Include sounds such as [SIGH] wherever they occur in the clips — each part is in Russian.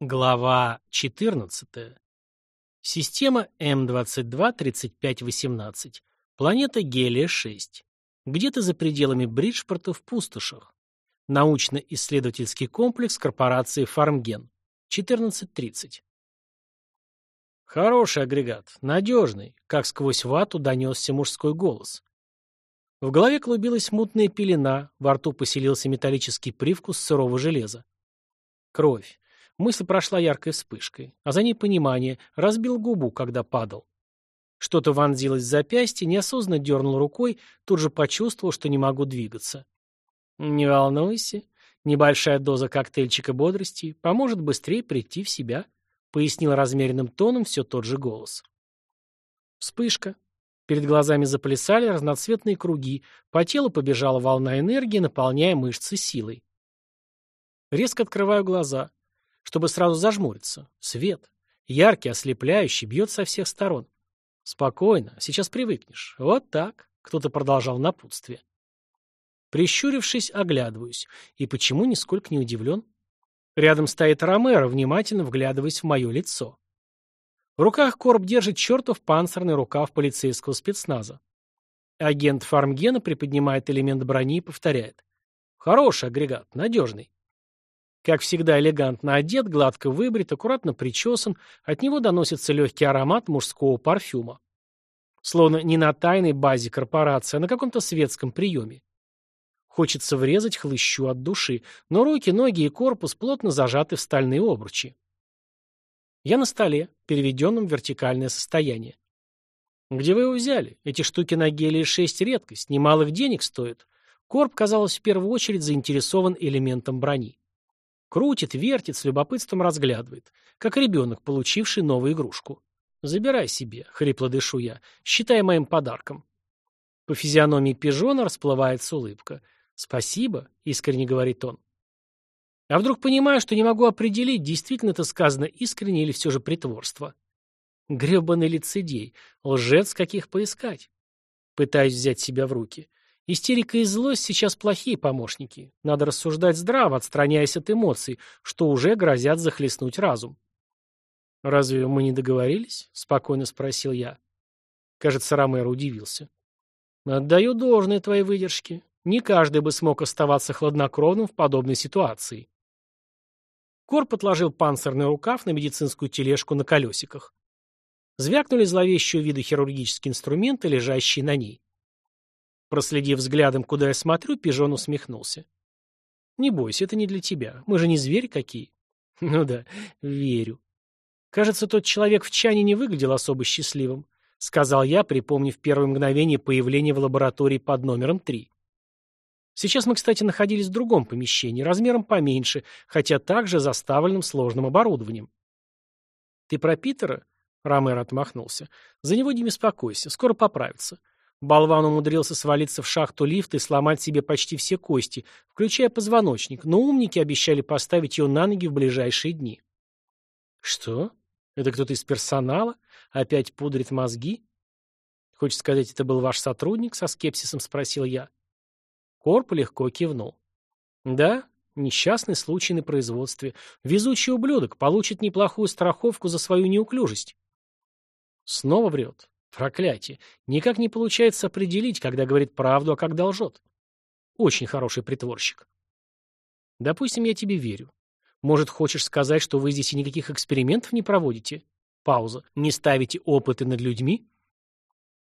Глава 14. Система М22-3518. Планета Гелия-6. Где-то за пределами Бриджпорта в пустошах. Научно-исследовательский комплекс корпорации «Фармген». 14.30. Хороший агрегат, надежный, как сквозь вату донесся мужской голос. В голове клубилась мутная пелена, во рту поселился металлический привкус сырого железа. Кровь. Мысль прошла яркой вспышкой, а за ней понимание, разбил губу, когда падал. Что-то вонзилось в запястье, неосознанно дернул рукой, тут же почувствовал, что не могу двигаться. «Не волнуйся, небольшая доза коктейльчика бодрости поможет быстрее прийти в себя», пояснил размеренным тоном все тот же голос. Вспышка. Перед глазами заплясали разноцветные круги, по телу побежала волна энергии, наполняя мышцы силой. Резко открываю глаза чтобы сразу зажмуриться. Свет. Яркий, ослепляющий, бьет со всех сторон. Спокойно, сейчас привыкнешь. Вот так. Кто-то продолжал напутствие. Прищурившись, оглядываюсь. И почему нисколько не удивлен? Рядом стоит Ромеро, внимательно вглядываясь в мое лицо. В руках Корб держит чертов панцирный рукав полицейского спецназа. Агент Фармгена приподнимает элемент брони и повторяет. Хороший агрегат, надежный. Как всегда элегантно одет, гладко выбрит, аккуратно причесан, от него доносится легкий аромат мужского парфюма. Словно не на тайной базе корпорации, а на каком-то светском приеме. Хочется врезать хлыщу от души, но руки, ноги и корпус плотно зажаты в стальные обручи. Я на столе, переведенном в вертикальное состояние. Где вы его взяли? Эти штуки на гелии 6 редкость, немалых денег стоят. Корп, казалось, в первую очередь заинтересован элементом брони. Крутит, вертит, с любопытством разглядывает, как ребенок, получивший новую игрушку. «Забирай себе», — хрипло дышу я, — «считай моим подарком». По физиономии пижона расплывается улыбка. «Спасибо», — искренне говорит он. А вдруг понимаю, что не могу определить, действительно это сказано искренне или все же притворство. Гребаный лицедей, лжец каких поискать. Пытаюсь взять себя в руки. Истерика и злость сейчас плохие помощники. Надо рассуждать здраво, отстраняясь от эмоций, что уже грозят захлестнуть разум. «Разве мы не договорились?» — спокойно спросил я. Кажется, Ромеро удивился. «Отдаю должное твоей выдержке. Не каждый бы смог оставаться хладнокровным в подобной ситуации». Корп отложил панцирный рукав на медицинскую тележку на колесиках. Звякнули зловещего вида хирургические инструменты, лежащие на ней. Проследив взглядом, куда я смотрю, пижон усмехнулся. «Не бойся, это не для тебя. Мы же не звери какие». [LAUGHS] «Ну да, верю». «Кажется, тот человек в чане не выглядел особо счастливым», — сказал я, припомнив первое мгновение появления в лаборатории под номером три. Сейчас мы, кстати, находились в другом помещении, размером поменьше, хотя также заставленным сложным оборудованием. «Ты про Питера?» — Ромер отмахнулся. «За него не беспокойся, скоро поправится. Болван умудрился свалиться в шахту лифта и сломать себе почти все кости, включая позвоночник, но умники обещали поставить ее на ноги в ближайшие дни. Что? Это кто-то из персонала? Опять пудрит мозги? Хочешь сказать, это был ваш сотрудник? Со скепсисом спросил я. Корп легко кивнул. Да, несчастный случай на производстве. Везучий ублюдок получит неплохую страховку за свою неуклюжесть. Снова врет. Проклятие. Никак не получается определить, когда говорит правду, а когда лжет. Очень хороший притворщик. Допустим, я тебе верю. Может, хочешь сказать, что вы здесь и никаких экспериментов не проводите? Пауза. Не ставите опыты над людьми?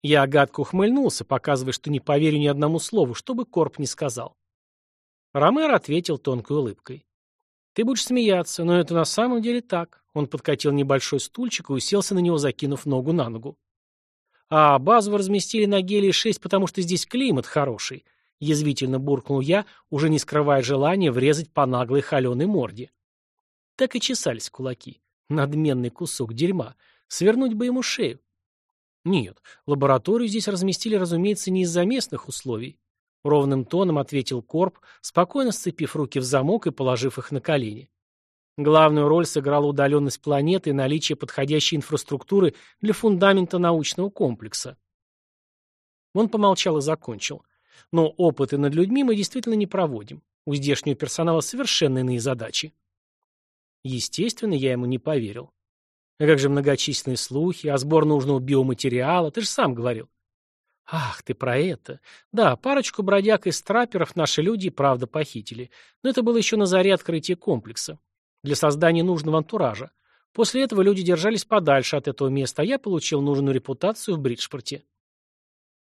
Я гадко ухмыльнулся, показывая, что не поверю ни одному слову, что бы Корп не сказал. Ромеро ответил тонкой улыбкой. «Ты будешь смеяться, но это на самом деле так». Он подкатил небольшой стульчик и уселся на него, закинув ногу на ногу. А базу разместили на Гелии-6, потому что здесь климат хороший. Язвительно буркнул я, уже не скрывая желания врезать по наглой холеной морде. Так и чесались кулаки. Надменный кусок дерьма. Свернуть бы ему шею. Нет, лабораторию здесь разместили, разумеется, не из-за местных условий. Ровным тоном ответил Корп, спокойно сцепив руки в замок и положив их на колени. Главную роль сыграла удаленность планеты и наличие подходящей инфраструктуры для фундамента научного комплекса. Он помолчал и закончил. Но опыты над людьми мы действительно не проводим. У здешнего персонала совершенно иные задачи. Естественно, я ему не поверил. А как же многочисленные слухи, о сбор нужного биоматериала, ты же сам говорил. Ах, ты про это. Да, парочку бродяг из траперов наши люди правда похитили. Но это было еще на заре открытия комплекса. Для создания нужного антуража. После этого люди держались подальше от этого места, а я получил нужную репутацию в Бриджпорте.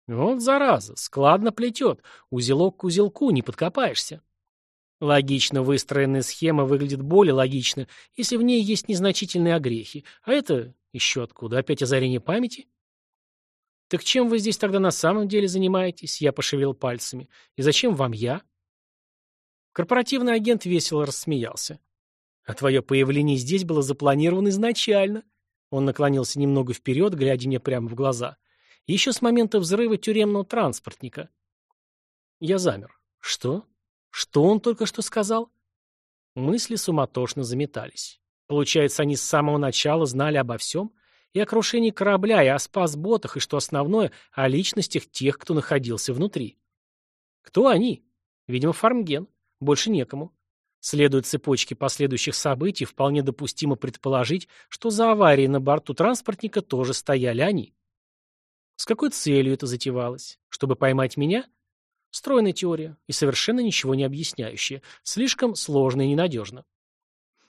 Вот зараза, складно плетет. Узелок к узелку, не подкопаешься. Логично выстроенная схема выглядит более логично, если в ней есть незначительные огрехи. А это еще откуда? Опять озарение памяти? Так чем вы здесь тогда на самом деле занимаетесь? Я пошевелил пальцами. И зачем вам я? Корпоративный агент весело рассмеялся. А твое появление здесь было запланировано изначально. Он наклонился немного вперед, глядя мне прямо в глаза. Еще с момента взрыва тюремного транспортника. Я замер. Что? Что он только что сказал? Мысли суматошно заметались. Получается, они с самого начала знали обо всем? И о крушении корабля, и о спасботах, и, что основное, о личностях тех, кто находился внутри. Кто они? Видимо, Фармген. Больше некому. Следуя цепочке последующих событий, вполне допустимо предположить, что за аварией на борту транспортника тоже стояли они. С какой целью это затевалось? Чтобы поймать меня? Стройная теория и совершенно ничего не объясняющая. Слишком сложно и ненадежно.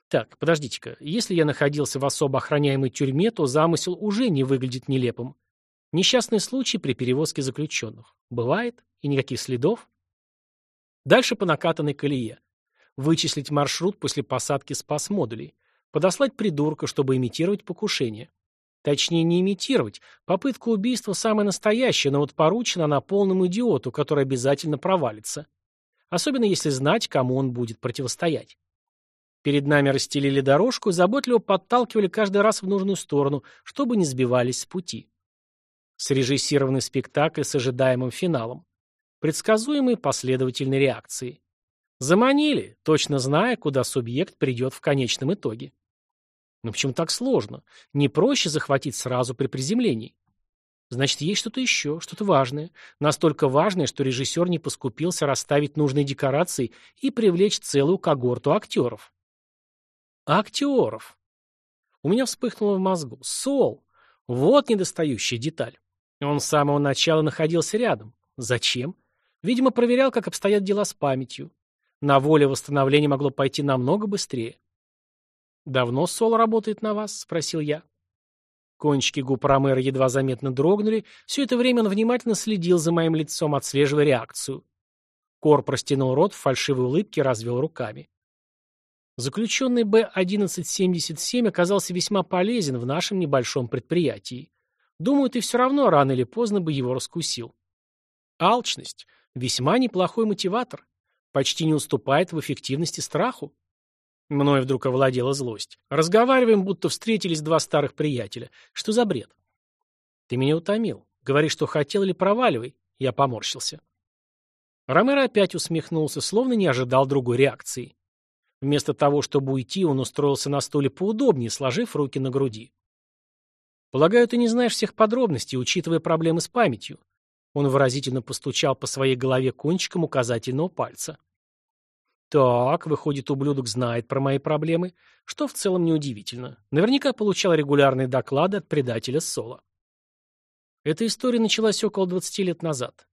Так, подождите-ка. Если я находился в особо охраняемой тюрьме, то замысел уже не выглядит нелепым. Несчастный случай при перевозке заключенных. Бывает? И никаких следов? Дальше по накатанной колее. Вычислить маршрут после посадки спас-модулей. Подослать придурка, чтобы имитировать покушение. Точнее, не имитировать. Попытка убийства самая настоящая, но вот поручена она полному идиоту, который обязательно провалится. Особенно если знать, кому он будет противостоять. Перед нами расстелили дорожку и заботливо подталкивали каждый раз в нужную сторону, чтобы не сбивались с пути. Срежиссированный спектакль с ожидаемым финалом. Предсказуемые последовательные реакции. Заманили, точно зная, куда субъект придет в конечном итоге. Но почему так сложно? Не проще захватить сразу при приземлении? Значит, есть что-то еще, что-то важное. Настолько важное, что режиссер не поскупился расставить нужные декорации и привлечь целую когорту актеров. Актеров. У меня вспыхнуло в мозгу. Сол. Вот недостающая деталь. Он с самого начала находился рядом. Зачем? Видимо, проверял, как обстоят дела с памятью. На воле восстановление могло пойти намного быстрее. «Давно Сол работает на вас?» — спросил я. Кончики губ Ромера едва заметно дрогнули. Все это время он внимательно следил за моим лицом, отслеживая реакцию. Кор простянул рот в фальшивой улыбке развел руками. Заключенный Б-1177 оказался весьма полезен в нашем небольшом предприятии. Думаю, ты все равно рано или поздно бы его раскусил. Алчность – весьма неплохой мотиватор. Почти не уступает в эффективности страху. Мною вдруг овладела злость. Разговариваем, будто встретились два старых приятеля. Что за бред? Ты меня утомил. Говори, что хотел, или проваливай. Я поморщился. Ромеро опять усмехнулся, словно не ожидал другой реакции. Вместо того, чтобы уйти, он устроился на стуле поудобнее, сложив руки на груди. «Полагаю, ты не знаешь всех подробностей, учитывая проблемы с памятью». Он выразительно постучал по своей голове кончиком указательного пальца. Так, выходит, ублюдок знает про мои проблемы, что в целом неудивительно. Наверняка получал регулярные доклады от предателя Соло. Эта история началась около 20 лет назад.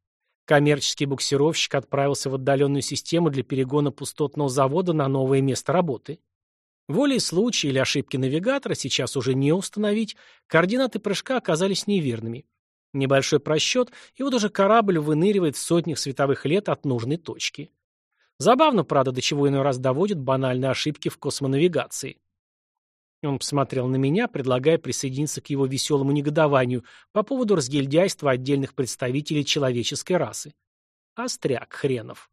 Коммерческий буксировщик отправился в отдаленную систему для перегона пустотного завода на новое место работы. Волей случая или ошибки навигатора сейчас уже не установить, координаты прыжка оказались неверными. Небольшой просчет, и вот уже корабль выныривает в сотнях световых лет от нужной точки. Забавно, правда, до чего иной раз доводят банальные ошибки в космонавигации. Он посмотрел на меня, предлагая присоединиться к его веселому негодованию по поводу разгильдяйства отдельных представителей человеческой расы. Остряк хренов.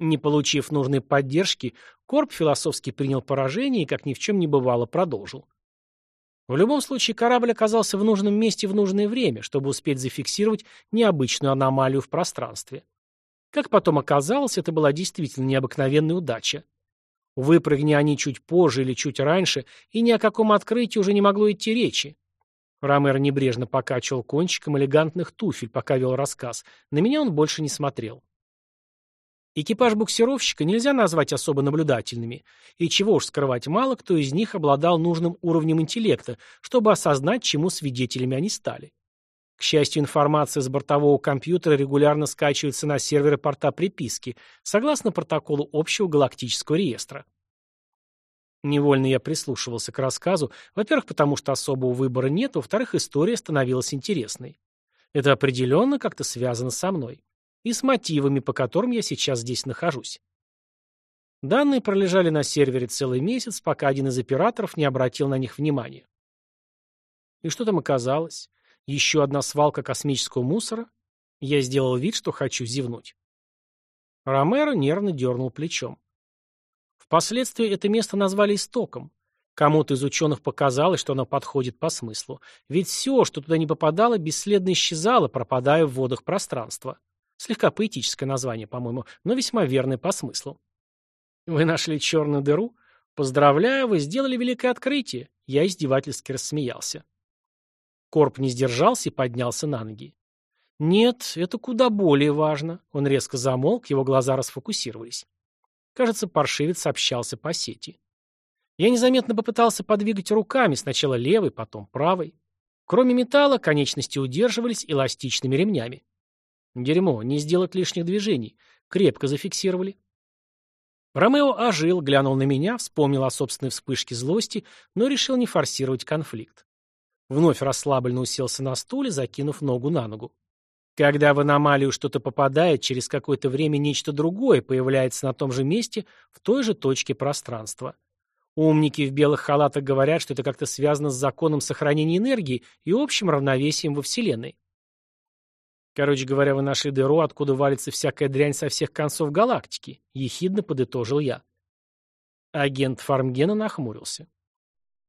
Не получив нужной поддержки, Корп философски принял поражение и, как ни в чем не бывало, продолжил. В любом случае, корабль оказался в нужном месте в нужное время, чтобы успеть зафиксировать необычную аномалию в пространстве. Как потом оказалось, это была действительно необыкновенная удача. Выпрыгни они чуть позже или чуть раньше, и ни о каком открытии уже не могло идти речи. Ромер небрежно покачивал кончиком элегантных туфель, пока вел рассказ. На меня он больше не смотрел. Экипаж буксировщика нельзя назвать особо наблюдательными, и чего уж скрывать, мало кто из них обладал нужным уровнем интеллекта, чтобы осознать, чему свидетелями они стали. К счастью, информация с бортового компьютера регулярно скачивается на серверы порта приписки, согласно протоколу общего галактического реестра. Невольно я прислушивался к рассказу, во-первых, потому что особого выбора нет, во-вторых, история становилась интересной. Это определенно как-то связано со мной. И с мотивами, по которым я сейчас здесь нахожусь. Данные пролежали на сервере целый месяц, пока один из операторов не обратил на них внимания. И что там оказалось? Еще одна свалка космического мусора? Я сделал вид, что хочу зевнуть. Ромеро нервно дернул плечом. Впоследствии это место назвали истоком. Кому-то из ученых показалось, что оно подходит по смыслу. Ведь все, что туда не попадало, бесследно исчезало, пропадая в водах пространства. Слегка поэтическое название, по-моему, но весьма верное по смыслу. Вы нашли черную дыру? Поздравляю, вы сделали великое открытие. Я издевательски рассмеялся. Корп не сдержался и поднялся на ноги. «Нет, это куда более важно». Он резко замолк, его глаза расфокусировались. Кажется, паршивец общался по сети. Я незаметно попытался подвигать руками, сначала левой, потом правой. Кроме металла, конечности удерживались эластичными ремнями. Дерьмо, не сделать лишних движений. Крепко зафиксировали. Ромео ожил, глянул на меня, вспомнил о собственной вспышке злости, но решил не форсировать конфликт. Вновь расслабленно уселся на стуле, закинув ногу на ногу. Когда в аномалию что-то попадает, через какое-то время нечто другое появляется на том же месте, в той же точке пространства. Умники в белых халатах говорят, что это как-то связано с законом сохранения энергии и общим равновесием во Вселенной. Короче говоря, вы нашли дыру, откуда валится всякая дрянь со всех концов галактики, ехидно подытожил я. Агент Фармгена нахмурился.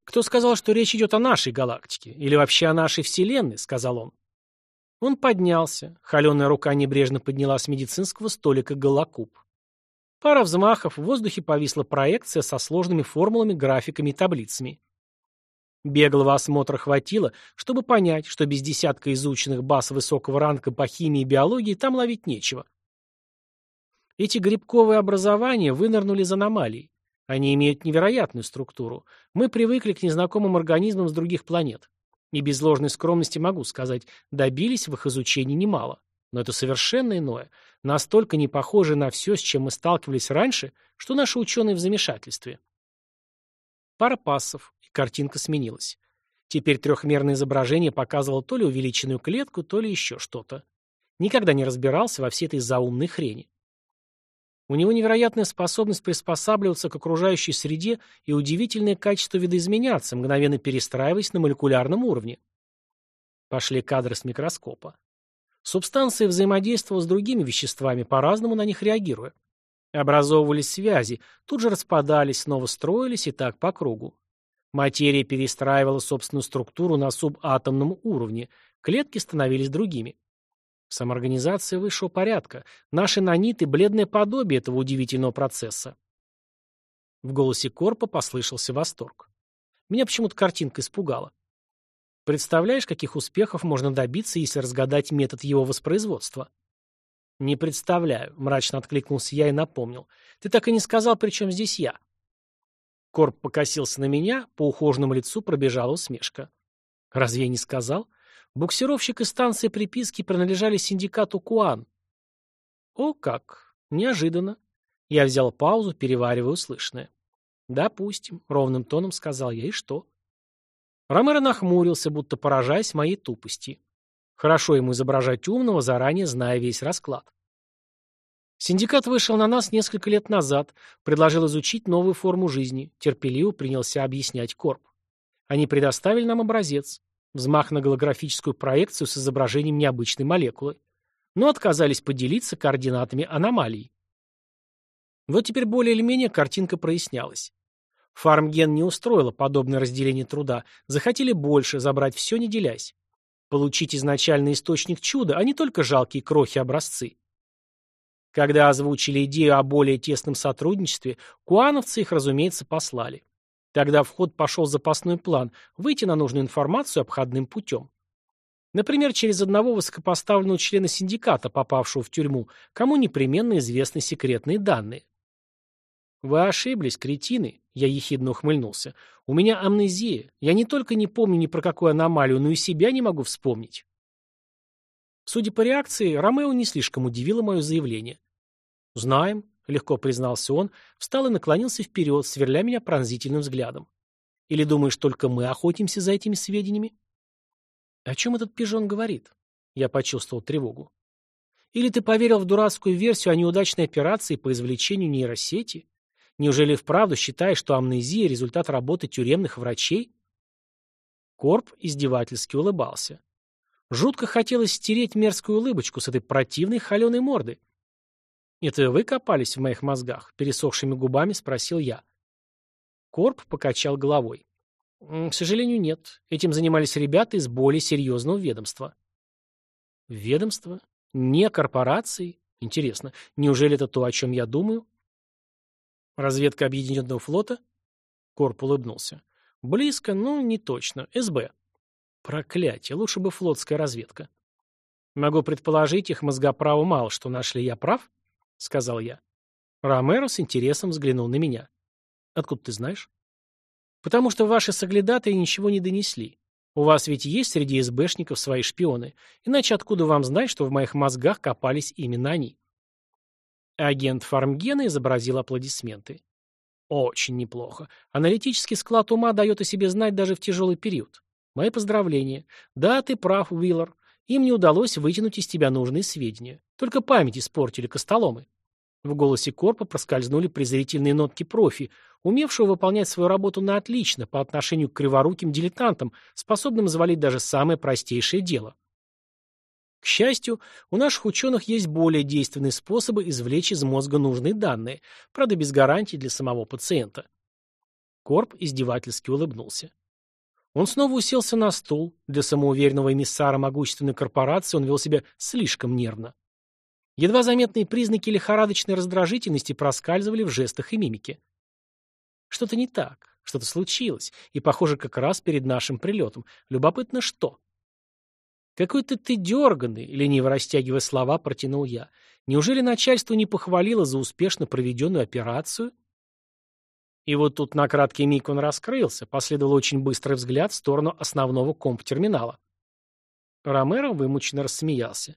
«Кто сказал, что речь идет о нашей галактике? Или вообще о нашей Вселенной?» — сказал он. Он поднялся. Холеная рука небрежно подняла с медицинского столика голокуб. Пара взмахов, в воздухе повисла проекция со сложными формулами, графиками и таблицами. Беглого осмотра хватило, чтобы понять, что без десятка изученных баз высокого ранга по химии и биологии там ловить нечего. Эти грибковые образования вынырнули из аномалий. Они имеют невероятную структуру. Мы привыкли к незнакомым организмам с других планет. И без ложной скромности могу сказать, добились в их изучении немало. Но это совершенно иное, настолько не похоже на все, с чем мы сталкивались раньше, что наши ученые в замешательстве. Пара пассов, картинка сменилась. Теперь трехмерное изображение показывало то ли увеличенную клетку, то ли еще что-то. Никогда не разбирался во всей этой заумной хрени. У него невероятная способность приспосабливаться к окружающей среде и удивительное качество видоизменяться, мгновенно перестраиваясь на молекулярном уровне. Пошли кадры с микроскопа. Субстанция взаимодействовала с другими веществами, по-разному на них реагируя. Образовывались связи, тут же распадались, снова строились и так по кругу. Материя перестраивала собственную структуру на субатомном уровне, клетки становились другими. Самоорганизация высшего порядка. Наши наниты – бледное подобие этого удивительного процесса. В голосе Корпа послышался восторг. Меня почему-то картинка испугала. Представляешь, каких успехов можно добиться, если разгадать метод его воспроизводства? Не представляю, мрачно откликнулся я и напомнил. Ты так и не сказал, при чем здесь я. Корп покосился на меня, по ухоженному лицу пробежала усмешка. Разве я не сказал? Буксировщик и станция приписки принадлежали синдикату Куан. О как! Неожиданно. Я взял паузу, переваривая услышанное. «Допустим», — ровным тоном сказал я, и что? Ромеро нахмурился, будто поражаясь моей тупости. Хорошо ему изображать умного, заранее зная весь расклад. Синдикат вышел на нас несколько лет назад, предложил изучить новую форму жизни, терпеливо принялся объяснять Корп. Они предоставили нам образец. Взмах на голографическую проекцию с изображением необычной молекулы. Но отказались поделиться координатами аномалий. Вот теперь более или менее картинка прояснялась. Фармген не устроила подобное разделение труда. Захотели больше, забрать все, не делясь. Получить изначальный источник чуда, а не только жалкие крохи-образцы. Когда озвучили идею о более тесном сотрудничестве, куановцы их, разумеется, послали. Тогда в ход пошел запасной план – выйти на нужную информацию обходным путем. Например, через одного высокопоставленного члена синдиката, попавшего в тюрьму, кому непременно известны секретные данные. «Вы ошиблись, кретины», — я ехидно ухмыльнулся. «У меня амнезия. Я не только не помню ни про какую аномалию, но и себя не могу вспомнить». Судя по реакции, Ромео не слишком удивило мое заявление. «Знаем», — легко признался он, встал и наклонился вперед, сверля меня пронзительным взглядом. «Или думаешь, только мы охотимся за этими сведениями?» «О чем этот пижон говорит?» Я почувствовал тревогу. «Или ты поверил в дурацкую версию о неудачной операции по извлечению нейросети? Неужели вправду считаешь, что амнезия – результат работы тюремных врачей?» Корп издевательски улыбался. Жутко хотелось стереть мерзкую улыбочку с этой противной холеной морды. «Это вы копались в моих мозгах?» – пересохшими губами спросил я. Корп покачал головой. «К сожалению, нет. Этим занимались ребята из более серьезного ведомства». «Ведомство? Не корпорации? Интересно, неужели это то, о чем я думаю?» «Разведка Объединенного флота?» Корп улыбнулся. «Близко, но не точно. СБ». «Проклятие, лучше бы флотская разведка». «Могу предположить, их мозгоправу мало что нашли. Я прав?» — сказал я. Ромеро с интересом взглянул на меня. «Откуда ты знаешь?» «Потому что ваши соглядатые ничего не донесли. У вас ведь есть среди СБшников свои шпионы. Иначе откуда вам знать, что в моих мозгах копались именно они?» Агент Фармгена изобразил аплодисменты. Очень неплохо. Аналитический склад ума дает о себе знать даже в тяжелый период. Мои поздравления. Да, ты прав, Уиллар. Им не удалось вытянуть из тебя нужные сведения. Только память испортили костоломы. В голосе Корпа проскользнули презрительные нотки профи, умевшего выполнять свою работу на отлично по отношению к криворуким дилетантам, способным завалить даже самое простейшее дело. К счастью, у наших ученых есть более действенные способы извлечь из мозга нужные данные, правда без гарантий для самого пациента. Корп издевательски улыбнулся. Он снова уселся на стул. Для самоуверенного эмиссара могущественной корпорации он вел себя слишком нервно. Едва заметные признаки лихорадочной раздражительности проскальзывали в жестах и мимике. Что-то не так, что-то случилось, и, похоже, как раз перед нашим прилетом. Любопытно, что? «Какой-то ты дерганный», — лениво растягивая слова, протянул я. «Неужели начальство не похвалило за успешно проведенную операцию?» И вот тут на краткий миг он раскрылся, последовал очень быстрый взгляд в сторону основного комп-терминала. Ромеро вымученно рассмеялся.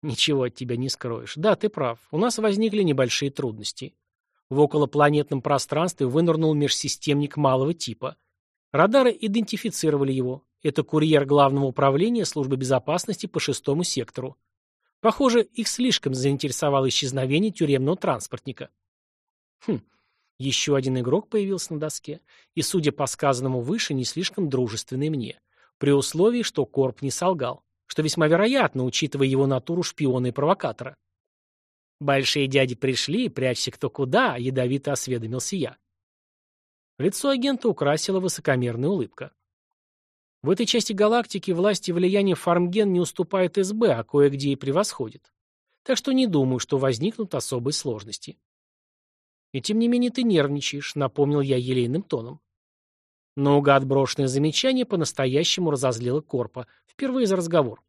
«Ничего от тебя не скроешь. Да, ты прав. У нас возникли небольшие трудности. В околопланетном пространстве вынырнул межсистемник малого типа. Радары идентифицировали его. Это курьер Главного управления службы безопасности по шестому сектору. Похоже, их слишком заинтересовало исчезновение тюремного транспортника. Хм, еще один игрок появился на доске, и, судя по сказанному выше, не слишком дружественный мне, при условии, что Корп не солгал, что весьма вероятно, учитывая его натуру шпиона и провокатора. «Большие дяди пришли, прячься кто куда», — ядовито осведомился я. Лицо агента украсила высокомерная улыбка. В этой части галактики власти и влияние Фармген не уступает СБ, а кое-где и превосходит. Так что не думаю, что возникнут особые сложности. И тем не менее ты нервничаешь, напомнил я елейным тоном. Но угад брошенное замечание по-настоящему разозлило Корпа. Впервые за разговор.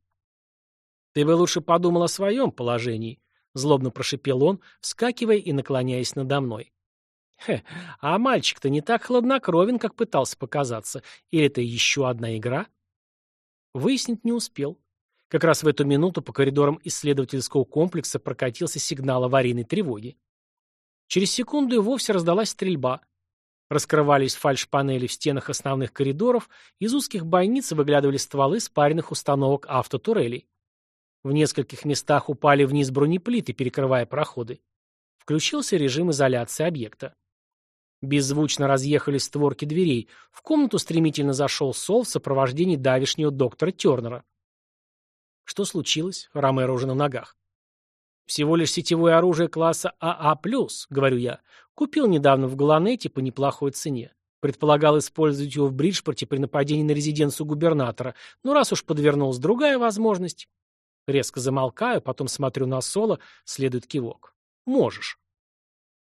«Ты бы лучше подумал о своем положении», — злобно прошипел он, вскакивая и наклоняясь надо мной. Хе, а мальчик-то не так хладнокровен, как пытался показаться. Или это еще одна игра? Выяснить не успел. Как раз в эту минуту по коридорам исследовательского комплекса прокатился сигнал аварийной тревоги. Через секунду и вовсе раздалась стрельба. Раскрывались фальш-панели в стенах основных коридоров, из узких бойниц выглядывали стволы спаренных установок автотурелей. В нескольких местах упали вниз бронеплиты, перекрывая проходы. Включился режим изоляции объекта. Беззвучно разъехались створки дверей. В комнату стремительно зашел Сол в сопровождении давишнего доктора Тернера. Что случилось? Ромеро уже на ногах. Всего лишь сетевое оружие класса АА+, говорю я. Купил недавно в Галанете по неплохой цене. Предполагал использовать его в Бриджпорте при нападении на резиденцию губернатора. Но раз уж подвернулась другая возможность... Резко замолкаю, потом смотрю на Соло, следует кивок. Можешь.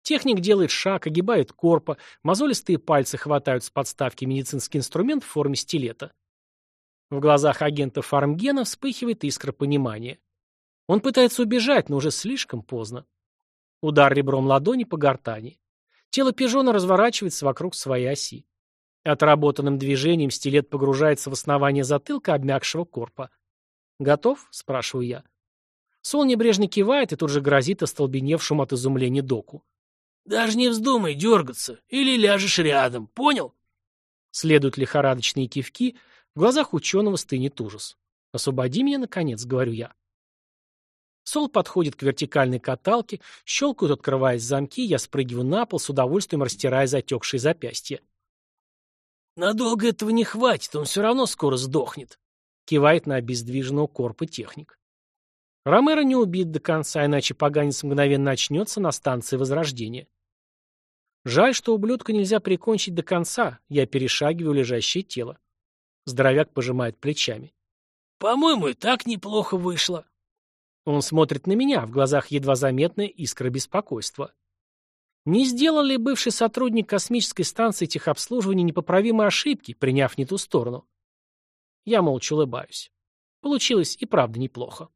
Техник делает шаг, огибает корпа, мозолистые пальцы хватают с подставки медицинский инструмент в форме стилета. В глазах агента Фармгена вспыхивает искра понимания. Он пытается убежать, но уже слишком поздно. Удар ребром ладони по гортани. Тело пижона разворачивается вокруг своей оси. Отработанным движением стилет погружается в основание затылка обмякшего корпа. «Готов?» — спрашиваю я. Сол небрежно кивает и тут же грозит остолбеневшему от изумления доку. «Даже не вздумай дергаться, или ляжешь рядом, понял?» Следуют лихорадочные кивки, в глазах ученого стынет ужас. «Освободи меня, наконец», — говорю я. Сол подходит к вертикальной каталке, щелкают, открываясь замки, я спрыгиваю на пол, с удовольствием растирая затекшие запястья. «Надолго этого не хватит, он все равно скоро сдохнет», — кивает на обездвиженного корпа техник. Ромеро не убит до конца, иначе поганец мгновенно очнется на станции Возрождения. Жаль, что ублюдка нельзя прикончить до конца, я перешагиваю лежащее тело. Здоровяк пожимает плечами. «По-моему, и так неплохо вышло». Он смотрит на меня, в глазах едва заметная искра беспокойства. Не сделал ли бывший сотрудник космической станции техобслуживания непоправимой ошибки, приняв не ту сторону? Я молча улыбаюсь. Получилось и правда неплохо.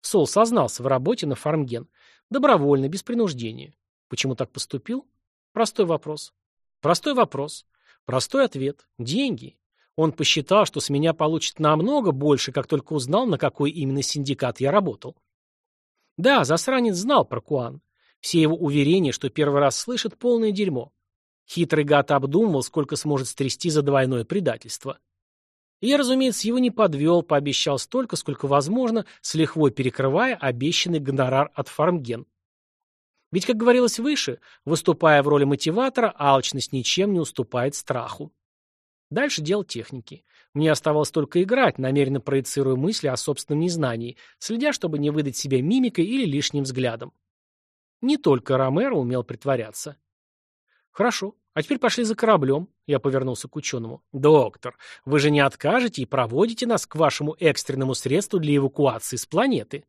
Сол сознался в работе на Фармген. Добровольно, без принуждения. Почему так поступил? Простой вопрос. Простой вопрос. Простой ответ. Деньги. Он посчитал, что с меня получит намного больше, как только узнал, на какой именно синдикат я работал. Да, засранец знал про Куан. Все его уверения, что первый раз слышит, полное дерьмо. Хитрый гад обдумывал, сколько сможет стрясти за двойное предательство. Я, разумеется, его не подвел, пообещал столько, сколько возможно, с лихвой перекрывая обещанный гонорар от Фармген. Ведь, как говорилось выше, выступая в роли мотиватора, алчность ничем не уступает страху. Дальше дело техники. Мне оставалось только играть, намеренно проецируя мысли о собственном незнании, следя, чтобы не выдать себя мимикой или лишним взглядом. Не только Ромеро умел притворяться. Хорошо, а теперь пошли за кораблем. Я повернулся к ученому. Доктор, вы же не откажете и проводите нас к вашему экстренному средству для эвакуации с планеты?